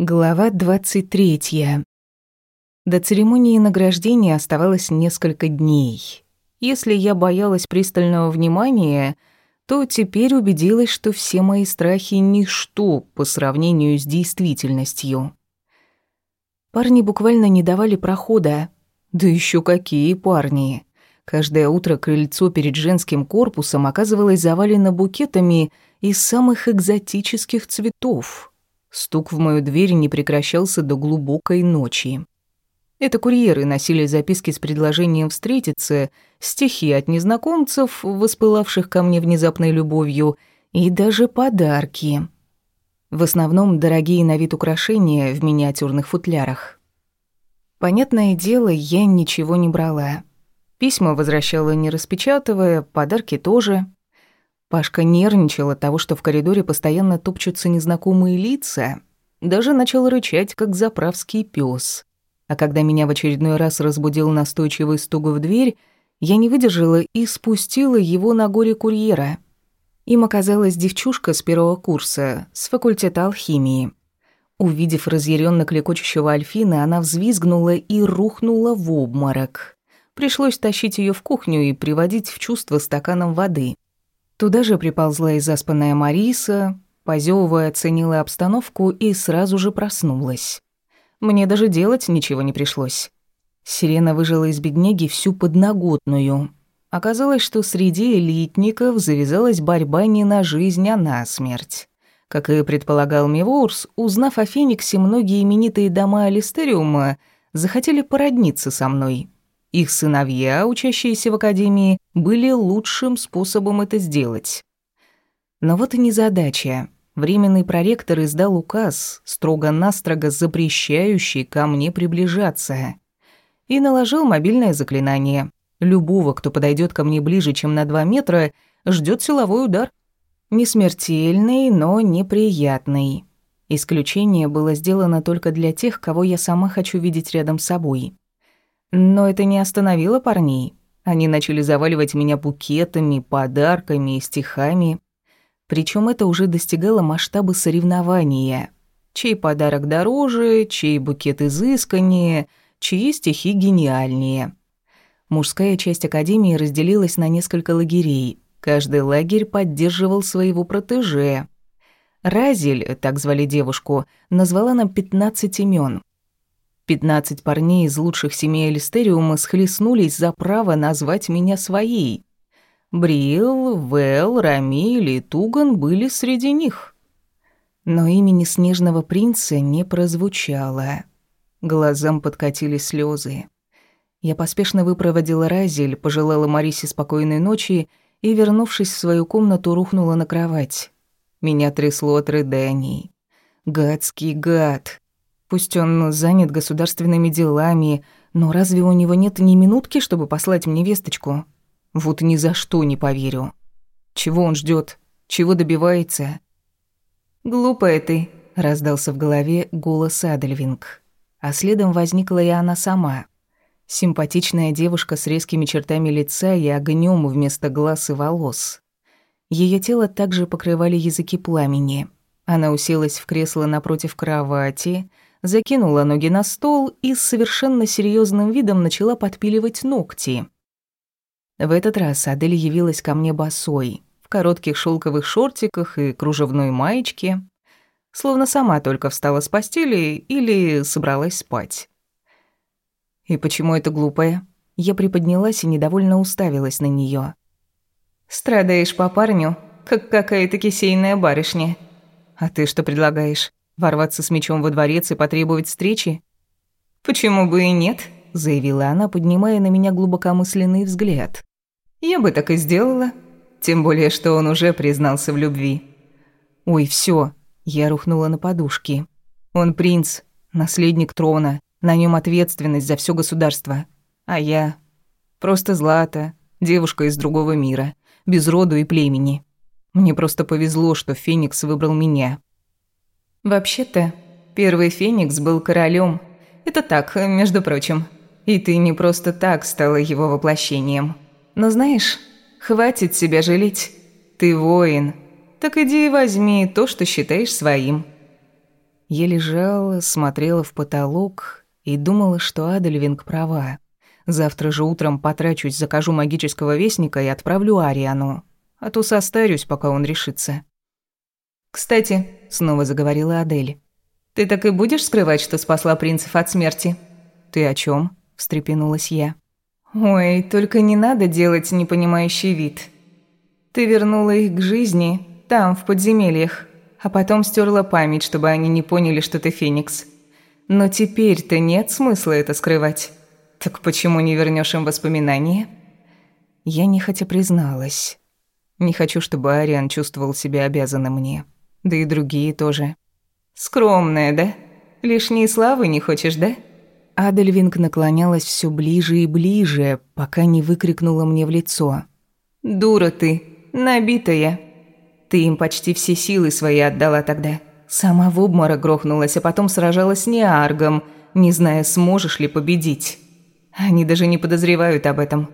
Глава 23. До церемонии награждения оставалось несколько дней. Если я боялась пристального внимания, то теперь убедилась, что все мои страхи — ничто по сравнению с действительностью. Парни буквально не давали прохода. Да еще какие парни! Каждое утро крыльцо перед женским корпусом оказывалось завалено букетами из самых экзотических цветов — Стук в мою дверь не прекращался до глубокой ночи. Это курьеры носили записки с предложением встретиться, стихи от незнакомцев, воспылавших ко мне внезапной любовью, и даже подарки. В основном дорогие на вид украшения в миниатюрных футлярах. Понятное дело, я ничего не брала. Письма возвращала не распечатывая, подарки тоже. Пашка нервничал от того, что в коридоре постоянно топчутся незнакомые лица. Даже начал рычать, как заправский пес. А когда меня в очередной раз разбудил настойчивый стук в дверь, я не выдержала и спустила его на горе курьера. Им оказалась девчушка с первого курса, с факультета алхимии. Увидев разъяренно клекочущего Альфина, она взвизгнула и рухнула в обморок. Пришлось тащить ее в кухню и приводить в чувство стаканом воды. Туда же приползла и заспанная Мариса, позёвывая, оценила обстановку и сразу же проснулась. Мне даже делать ничего не пришлось. Сирена выжила из бедняги всю подноготную. Оказалось, что среди элитников завязалась борьба не на жизнь, а на смерть. Как и предполагал Мивурс, узнав о Фениксе, многие именитые дома Алистериума захотели породниться со мной. Их сыновья, учащиеся в академии, были лучшим способом это сделать. Но вот и незадача. Временный проректор издал указ, строго-настрого запрещающий ко мне приближаться. И наложил мобильное заклинание. Любого, кто подойдет ко мне ближе, чем на два метра, ждет силовой удар. Не смертельный, но неприятный. Исключение было сделано только для тех, кого я сама хочу видеть рядом с собой. Но это не остановило парней. Они начали заваливать меня букетами, подарками и стихами. Причем это уже достигало масштаба соревнования. Чей подарок дороже, чей букет изысканнее, чьи стихи гениальнее. Мужская часть академии разделилась на несколько лагерей. Каждый лагерь поддерживал своего протеже. Разель, так звали девушку, назвала нам 15 имен. Пятнадцать парней из лучших семей Элистериума схлестнулись за право назвать меня своей. Брил, Вэл, Рамиль и Туган были среди них. Но имени снежного принца не прозвучало. Глазам подкатили слезы. Я поспешно выпроводила Разель, пожелала Марисе спокойной ночи и, вернувшись в свою комнату, рухнула на кровать. Меня трясло от рыданий. Гадский гад. Пусть он занят государственными делами, но разве у него нет ни минутки, чтобы послать мне весточку? Вот ни за что не поверю. Чего он ждет? Чего добивается? «Глупая ты», — раздался в голове голос Адельвинг. А следом возникла и она сама. Симпатичная девушка с резкими чертами лица и огнем вместо глаз и волос. Ее тело также покрывали языки пламени. Она уселась в кресло напротив кровати, закинула ноги на стол и с совершенно серьезным видом начала подпиливать ногти. В этот раз Адель явилась ко мне босой, в коротких шелковых шортиках и кружевной маечке, словно сама только встала с постели или собралась спать. И почему это глупое? Я приподнялась и недовольно уставилась на нее. «Страдаешь по парню, как какая-то кисейная барышня. А ты что предлагаешь? Ворваться с мечом во дворец и потребовать встречи? «Почему бы и нет?» – заявила она, поднимая на меня глубокомысленный взгляд. «Я бы так и сделала. Тем более, что он уже признался в любви». «Ой, все, Я рухнула на подушки. «Он принц, наследник трона, на нем ответственность за все государство. А я... Просто Злата, девушка из другого мира, без роду и племени. Мне просто повезло, что Феникс выбрал меня. Вообще-то, первый Феникс был королем. Это так, между прочим. И ты не просто так стала его воплощением. Но знаешь, хватит себя жалеть. Ты воин. Так иди и возьми то, что считаешь своим. Я лежала, смотрела в потолок и думала, что Адельвинг права. Завтра же утром потрачусь, закажу магического вестника и отправлю Ариану. А то состарюсь, пока он решится. «Кстати», — снова заговорила Адель, — «ты так и будешь скрывать, что спасла принцев от смерти?» «Ты о чем? встрепенулась я. «Ой, только не надо делать непонимающий вид. Ты вернула их к жизни там, в подземельях, а потом стерла память, чтобы они не поняли, что ты Феникс. Но теперь-то нет смысла это скрывать. Так почему не вернешь им воспоминания?» Я нехотя призналась. Не хочу, чтобы Ариан чувствовал себя обязанным мне. Да и другие тоже. «Скромная, да? Лишней славы не хочешь, да?» Адельвинг наклонялась все ближе и ближе, пока не выкрикнула мне в лицо. «Дура ты, набитая. Ты им почти все силы свои отдала тогда. Сама в обморок грохнулась, а потом сражалась с Неаргом, не зная, сможешь ли победить. Они даже не подозревают об этом».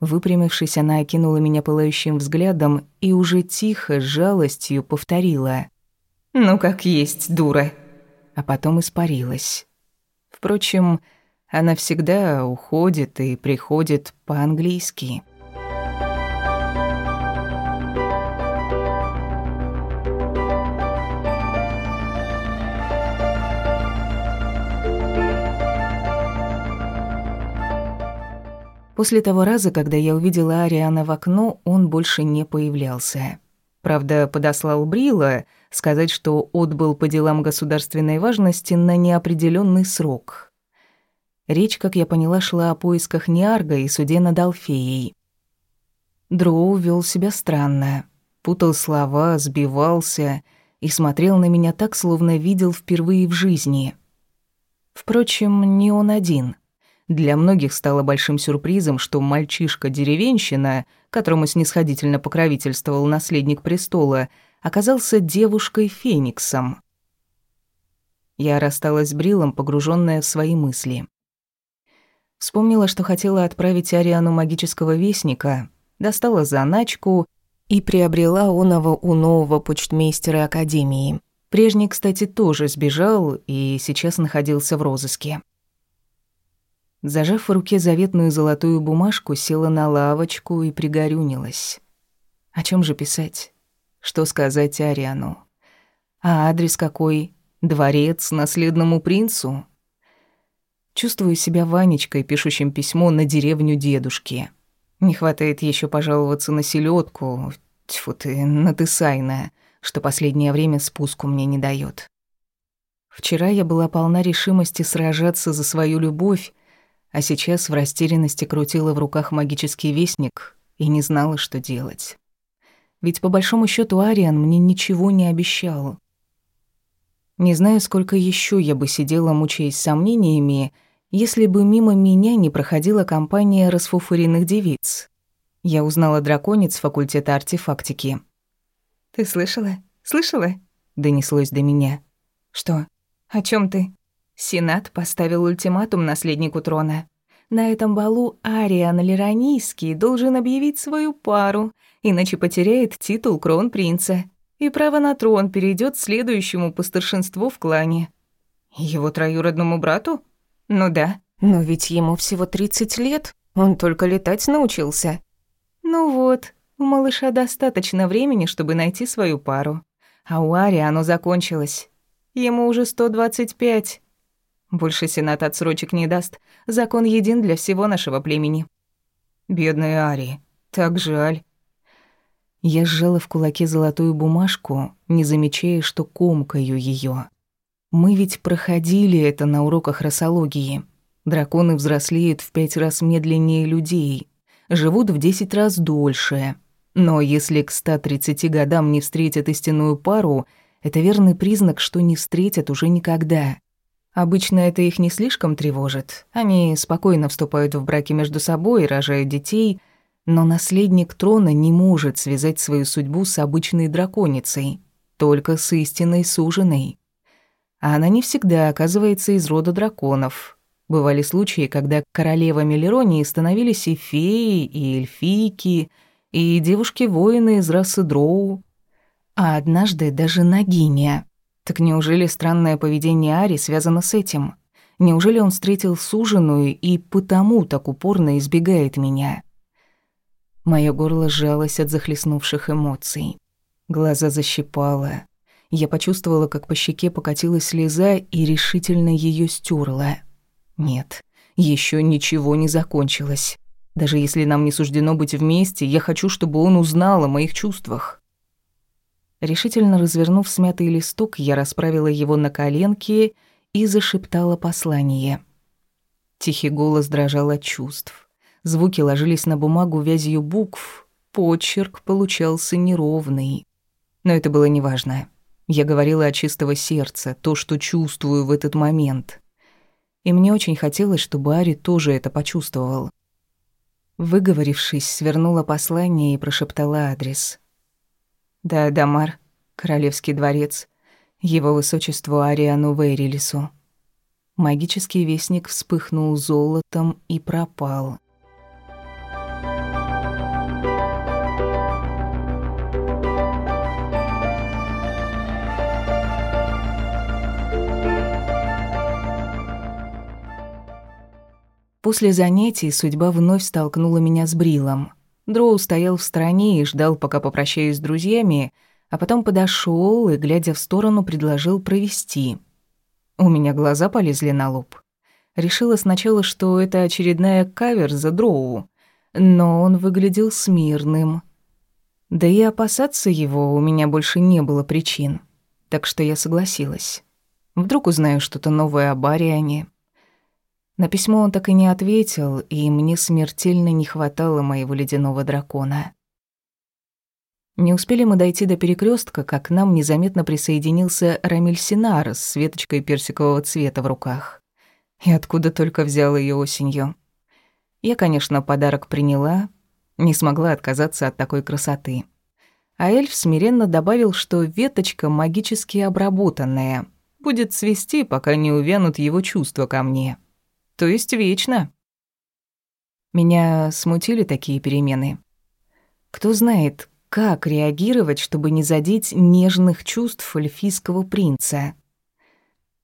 Выпрямившись, она окинула меня пылающим взглядом и уже тихо, с жалостью повторила. «Ну, как есть, дура!» А потом испарилась. Впрочем, она всегда уходит и приходит по-английски. После того раза, когда я увидела Ариана в окно, он больше не появлялся. Правда, подослал Брила сказать, что отбыл по делам государственной важности на неопределенный срок. Речь, как я поняла, шла о поисках Ниарга и суде над Алфеей. Дроу вел себя странно, путал слова, сбивался и смотрел на меня так, словно видел впервые в жизни. Впрочем, не он один — для многих стало большим сюрпризом, что мальчишка-деревенщина, которому снисходительно покровительствовал наследник престола, оказался девушкой-фениксом. Я рассталась с Брилом, погруженная в свои мысли. Вспомнила, что хотела отправить Ариану магического вестника, достала заначку и приобрела оного у нового почтмейстера Академии. Прежний, кстати, тоже сбежал и сейчас находился в розыске. Зажав в руке заветную золотую бумажку, села на лавочку и пригорюнилась. О чем же писать? Что сказать Ариану? А адрес какой? Дворец наследному принцу? Чувствую себя Ванечкой, пишущим письмо на деревню дедушки. Не хватает еще пожаловаться на селедку, тьфу ты, на Тысайна, что последнее время спуску мне не дает. Вчера я была полна решимости сражаться за свою любовь, а сейчас в растерянности крутила в руках магический вестник и не знала, что делать. Ведь по большому счету Ариан мне ничего не обещал. Не знаю, сколько еще я бы сидела, мучаясь сомнениями, если бы мимо меня не проходила компания расфуфыренных девиц. Я узнала драконец факультета артефактики. «Ты слышала? Слышала?» — донеслось до меня. «Что? О чем ты?» Сенат поставил ультиматум наследнику трона. На этом балу Ариан Леронийский должен объявить свою пару, иначе потеряет титул кронпринца, и право на трон перейдет следующему по старшинству в клане. Его троюродному брату? Ну да, но ведь ему всего 30 лет, он только летать научился. Ну вот, у малыша достаточно времени, чтобы найти свою пару. А у Ари оно закончилось. Ему уже 125. Больше Сенат отсрочек не даст. Закон един для всего нашего племени. Бедная Ари, так жаль. Я сжала в кулаке золотую бумажку, не замечая, что комкаю ее. Мы ведь проходили это на уроках росологии. Драконы взрослеют в пять раз медленнее людей, живут в десять раз дольше. Но если к 130 годам не встретят истинную пару, это верный признак, что не встретят уже никогда. Обычно это их не слишком тревожит. Они спокойно вступают в браки между собой и рожают детей, но наследник трона не может связать свою судьбу с обычной драконицей, только с истинной суженой. А она не всегда оказывается из рода драконов. Бывали случаи, когда королевами Леронии становились и феи, и эльфийки, и девушки-воины из расы дроу. А однажды даже Нагиня, Так неужели странное поведение Ари связано с этим? Неужели он встретил суженую и потому так упорно избегает меня? Моё горло сжалось от захлестнувших эмоций. Глаза защипало. Я почувствовала, как по щеке покатилась слеза и решительно её стерла. Нет, ещё ничего не закончилось. Даже если нам не суждено быть вместе, я хочу, чтобы он узнал о моих чувствах. Решительно развернув смятый листок, я расправила его на коленке и зашептала послание. Тихий голос дрожал от чувств. Звуки ложились на бумагу вязью букв. Почерк получался неровный. Но это было неважно. Я говорила от чистого сердца, то, что чувствую в этот момент. И мне очень хотелось, чтобы Ари тоже это почувствовал. Выговорившись, свернула послание и прошептала адрес. «Да, Дамар, Королевский дворец, его высочество Ариану Вейрилису». Магический вестник вспыхнул золотом и пропал. После занятий судьба вновь столкнула меня с Брилом. Дроу стоял в стороне и ждал, пока попрощаюсь с друзьями, а потом подошел и, глядя в сторону, предложил провести. У меня глаза полезли на лоб. Решила сначала, что это очередная кавер за Дроу, но он выглядел смирным. Да и опасаться его у меня больше не было причин, так что я согласилась. Вдруг узнаю что-то новое о Бариане. На письмо он так и не ответил, и мне смертельно не хватало моего ледяного дракона. Не успели мы дойти до перекрестка, как к нам незаметно присоединился Рамиль Синар с веточкой персикового цвета в руках. И откуда только взял ее осенью. Я, конечно, подарок приняла, не смогла отказаться от такой красоты. А эльф смиренно добавил, что веточка магически обработанная, будет цвести, пока не увянут его чувства ко мне. То есть вечно. Меня смутили такие перемены. Кто знает, как реагировать, чтобы не задеть нежных чувств эльфийского принца.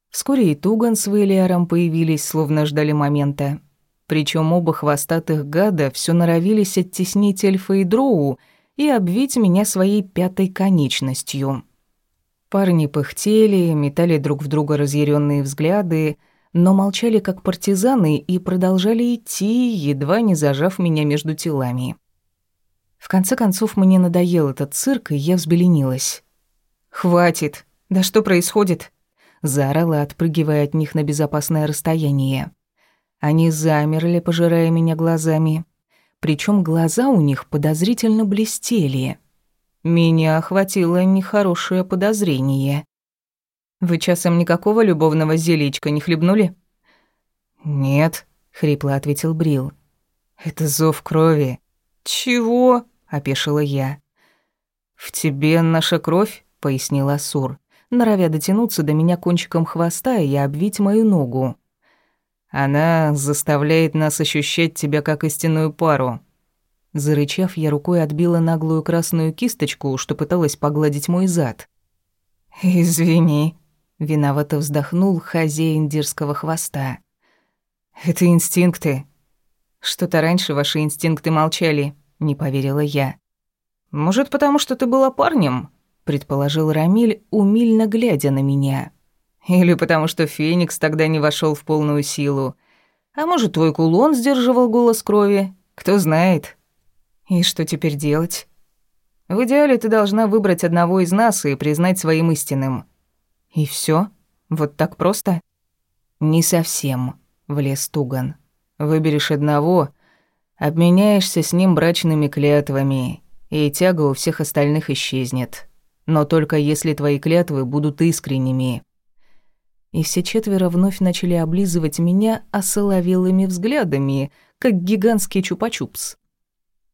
Вскоре и Туган с Вэлиаром появились, словно ждали момента. Причем оба хвостатых гада все норовились оттеснить эльфа и дроу и обвить меня своей пятой конечностью. Парни пыхтели, метали друг в друга разъяренные взгляды, но молчали как партизаны и продолжали идти, едва не зажав меня между телами. В конце концов, мне надоел этот цирк, и я взбеленилась. «Хватит! Да что происходит?» Заорала, отпрыгивая от них на безопасное расстояние. Они замерли, пожирая меня глазами. Причем глаза у них подозрительно блестели. Меня охватило нехорошее подозрение. Вы часом никакого любовного зельечка не хлебнули? Нет, хрипло ответил Брил. Это зов крови. Чего? опешила я. В тебе наша кровь, пояснил Асур, норовя дотянуться до меня кончиком хвоста и обвить мою ногу. Она заставляет нас ощущать тебя как истинную пару. Зарычав, я рукой отбила наглую красную кисточку, что пыталась погладить мой зад. «Извини», Виновато вздохнул хозяин дерзкого хвоста. «Это инстинкты. Что-то раньше ваши инстинкты молчали», — не поверила я. «Может, потому что ты была парнем?» — предположил Рамиль, умильно глядя на меня. «Или потому что Феникс тогда не вошел в полную силу. А может, твой кулон сдерживал голос крови? Кто знает». «И что теперь делать?» «В идеале ты должна выбрать одного из нас и признать своим истинным». «И все? Вот так просто?» «Не совсем», — влез Туган. «Выберешь одного, обменяешься с ним брачными клятвами, и тяга у всех остальных исчезнет. Но только если твои клятвы будут искренними». И все четверо вновь начали облизывать меня осоловелыми взглядами, как гигантский чупа-чупс.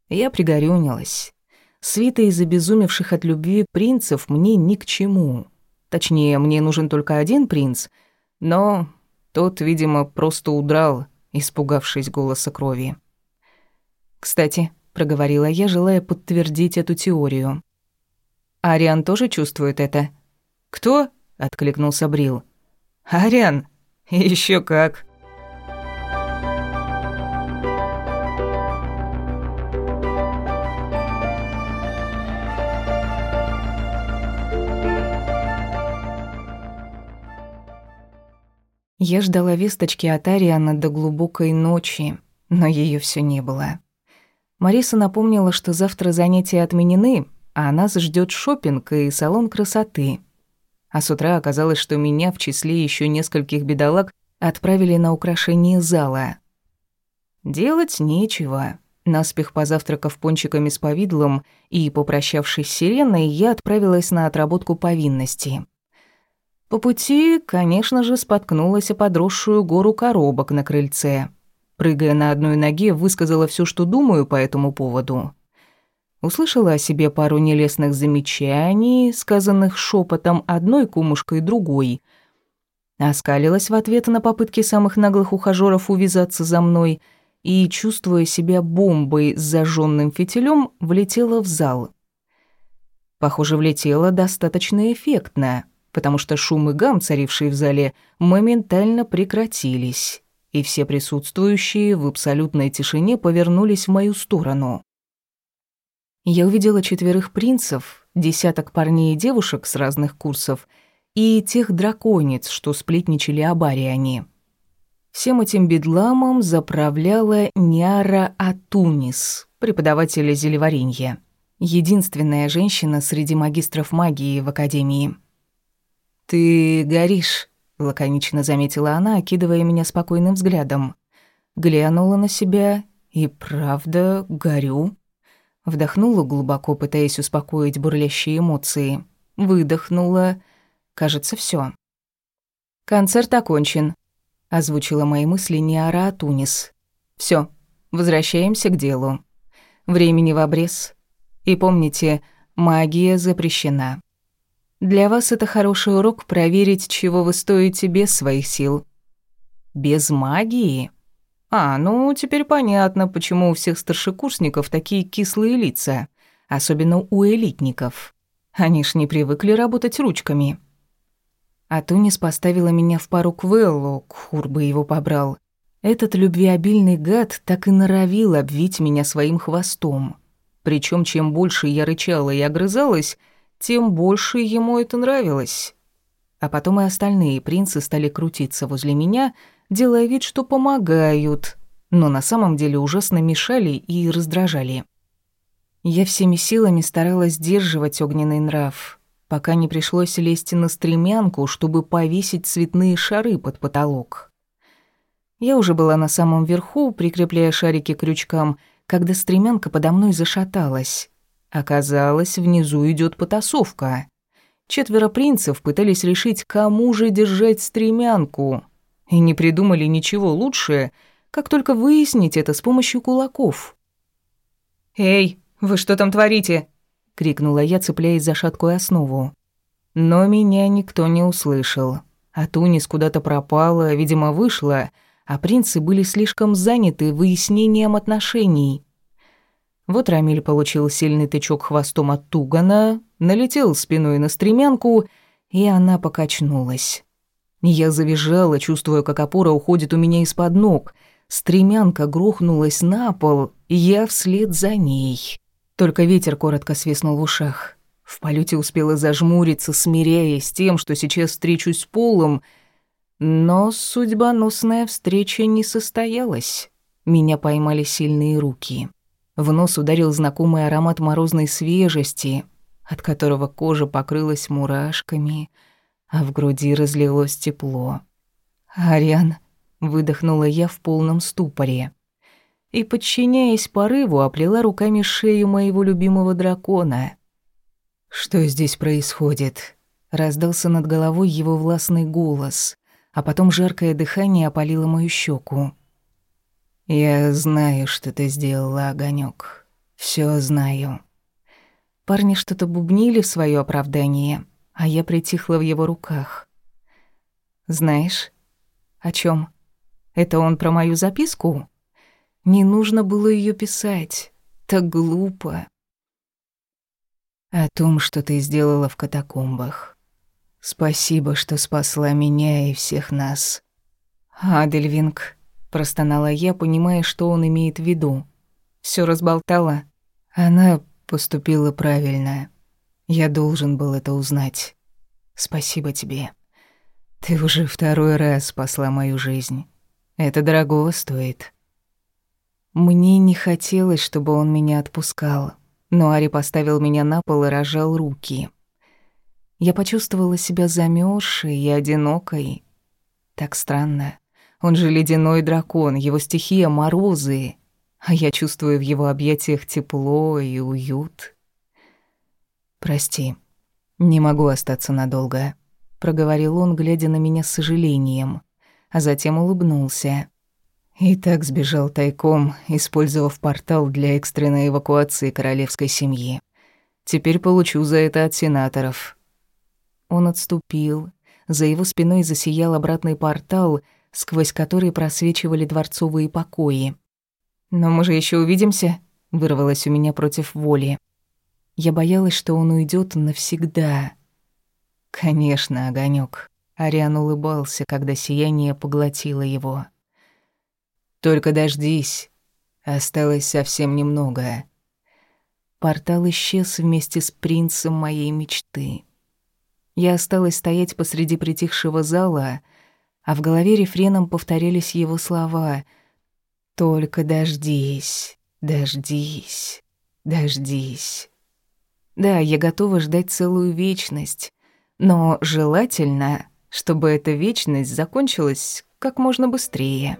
Я пригорюнилась. Свита из обезумевших от любви принцев мне ни к чему. Точнее, мне нужен только один принц, но тот, видимо, просто удрал, испугавшись голоса крови. «Кстати», — проговорила я, желая подтвердить эту теорию. «Ариан тоже чувствует это?» «Кто?» —— откликнулся Брил. «Ариан? Еще как!» Я ждала весточки от Ариана до глубокой ночи, но ее все не было. Мариса напомнила, что завтра занятия отменены, а нас ждет шопинг и салон красоты. А с утра оказалось, что меня в числе еще нескольких бедолаг отправили на украшение зала. Делать нечего. Наспех позавтракав пончиками с повидлом и попрощавшись с Сиреной, я отправилась на отработку повинности. По пути, конечно же, споткнулась о подросшую гору коробок на крыльце. Прыгая на одной ноге, высказала все, что думаю по этому поводу. Услышала о себе пару нелестных замечаний, сказанных шепотом одной кумушкой другой. Оскалилась в ответ на попытки самых наглых ухажёров увязаться за мной и, чувствуя себя бомбой с зажженным фитилем, влетела в зал. Похоже, влетела достаточно эффектно — потому что шум и гам, царившие в зале, моментально прекратились, и все присутствующие в абсолютной тишине повернулись в мою сторону. Я увидела четверых принцев, десяток парней и девушек с разных курсов и тех драконец, что сплетничали об Ариане. Всем этим бедламом заправляла Няра Атунис, преподаватель зелеваренья. Единственная женщина среди магистров магии в Академии – «Ты горишь», — лаконично заметила она, окидывая меня спокойным взглядом. Глянула на себя и, правда, горю. Вдохнула глубоко, пытаясь успокоить бурлящие эмоции. Выдохнула. Кажется, все. «Концерт окончен», — озвучила мои мысли Ниара Атунис. Все, возвращаемся к делу. Времени в обрез. И помните, магия запрещена. Для вас это хороший урок проверить, чего вы стоите без своих сил. Без магии? А, ну, теперь понятно, почему у всех старшекурсников такие кислые лица, особенно у элитников. Они ж не привыкли работать ручками. А Тунис поставила меня в пару к Веллу, Кхур бы его побрал. Этот любвеобильный гад так и норовил обвить меня своим хвостом. Причем чем больше я рычала и огрызалась, тем больше ему это нравилось. А потом и остальные принцы стали крутиться возле меня, делая вид, что помогают, но на самом деле ужасно мешали и раздражали. Я всеми силами старалась сдерживать огненный нрав, пока не пришлось лезть на стремянку, чтобы повесить цветные шары под потолок. Я уже была на самом верху, прикрепляя шарики крючкам, когда стремянка подо мной зашаталась. Оказалось, внизу идет потасовка. Четверо принцев пытались решить, кому же держать стремянку. И не придумали ничего лучше, как только выяснить это с помощью кулаков. «Эй, вы что там творите?» — крикнула я, цепляясь за шаткую основу. Но меня никто не услышал. А Тунис куда-то пропала, видимо, вышла, а принцы были слишком заняты выяснением отношений — вот Рамиль получил сильный тычок хвостом от Тугана, налетел спиной на стремянку, и она покачнулась. Я завизжала, чувствуя, как опора уходит у меня из-под ног. Стремянка грохнулась на пол, и я вслед за ней. Только ветер коротко свистнул в ушах. В полете успела зажмуриться, смиряясь с тем, что сейчас встречусь с полом, но судьбоносная встреча не состоялась. Меня поймали сильные руки. В нос ударил знакомый аромат морозной свежести, от которого кожа покрылась мурашками, а в груди разлилось тепло. «Ариан», — выдохнула я в полном ступоре. И, подчиняясь порыву, оплела руками шею моего любимого дракона. «Что здесь происходит?» — раздался над головой его властный голос, а потом жаркое дыхание опалило мою щеку. «Я знаю, что ты сделала, огонек. Все знаю». Парни что-то бубнили в свое оправдание, а я притихла в его руках. «Знаешь, о чем? Это он про мою записку? Не нужно было ее писать. Так глупо». «О том, что ты сделала в катакомбах. Спасибо, что спасла меня и всех нас». «Адельвинг», — простонала я, понимая, что он имеет в виду. Все разболтала. Она поступила правильно. Я должен был это узнать. Спасибо тебе. Ты уже второй раз спасла мою жизнь. Это дорогого стоит. Мне не хотелось, чтобы он меня отпускал, но Ари поставил меня на пол и разжал руки. Я почувствовала себя замёрзшей и одинокой. Так странно. Он же ледяной дракон, его стихия — морозы, а я чувствую в его объятиях тепло и уют. «Прости, не могу остаться надолго», — проговорил он, глядя на меня с сожалением, а затем улыбнулся. И так сбежал тайком, использовав портал для экстренной эвакуации королевской семьи. Теперь получу за это от сенаторов. Он отступил. За его спиной засиял обратный портал, сквозь который просвечивали дворцовые покои. «Но мы же еще увидимся», — вырвалось у меня против воли. Я боялась, что он уйдет навсегда. «Конечно, огонек. Ариан улыбался, когда сияние поглотило его. «Только дождись. Осталось совсем немного». Портал исчез вместе с принцем моей мечты. Я осталась стоять посреди притихшего зала, а в голове рефреном повторялись его слова «Только дождись, дождись, дождись». Да, я готова ждать целую вечность, но желательно, чтобы эта вечность закончилась как можно быстрее.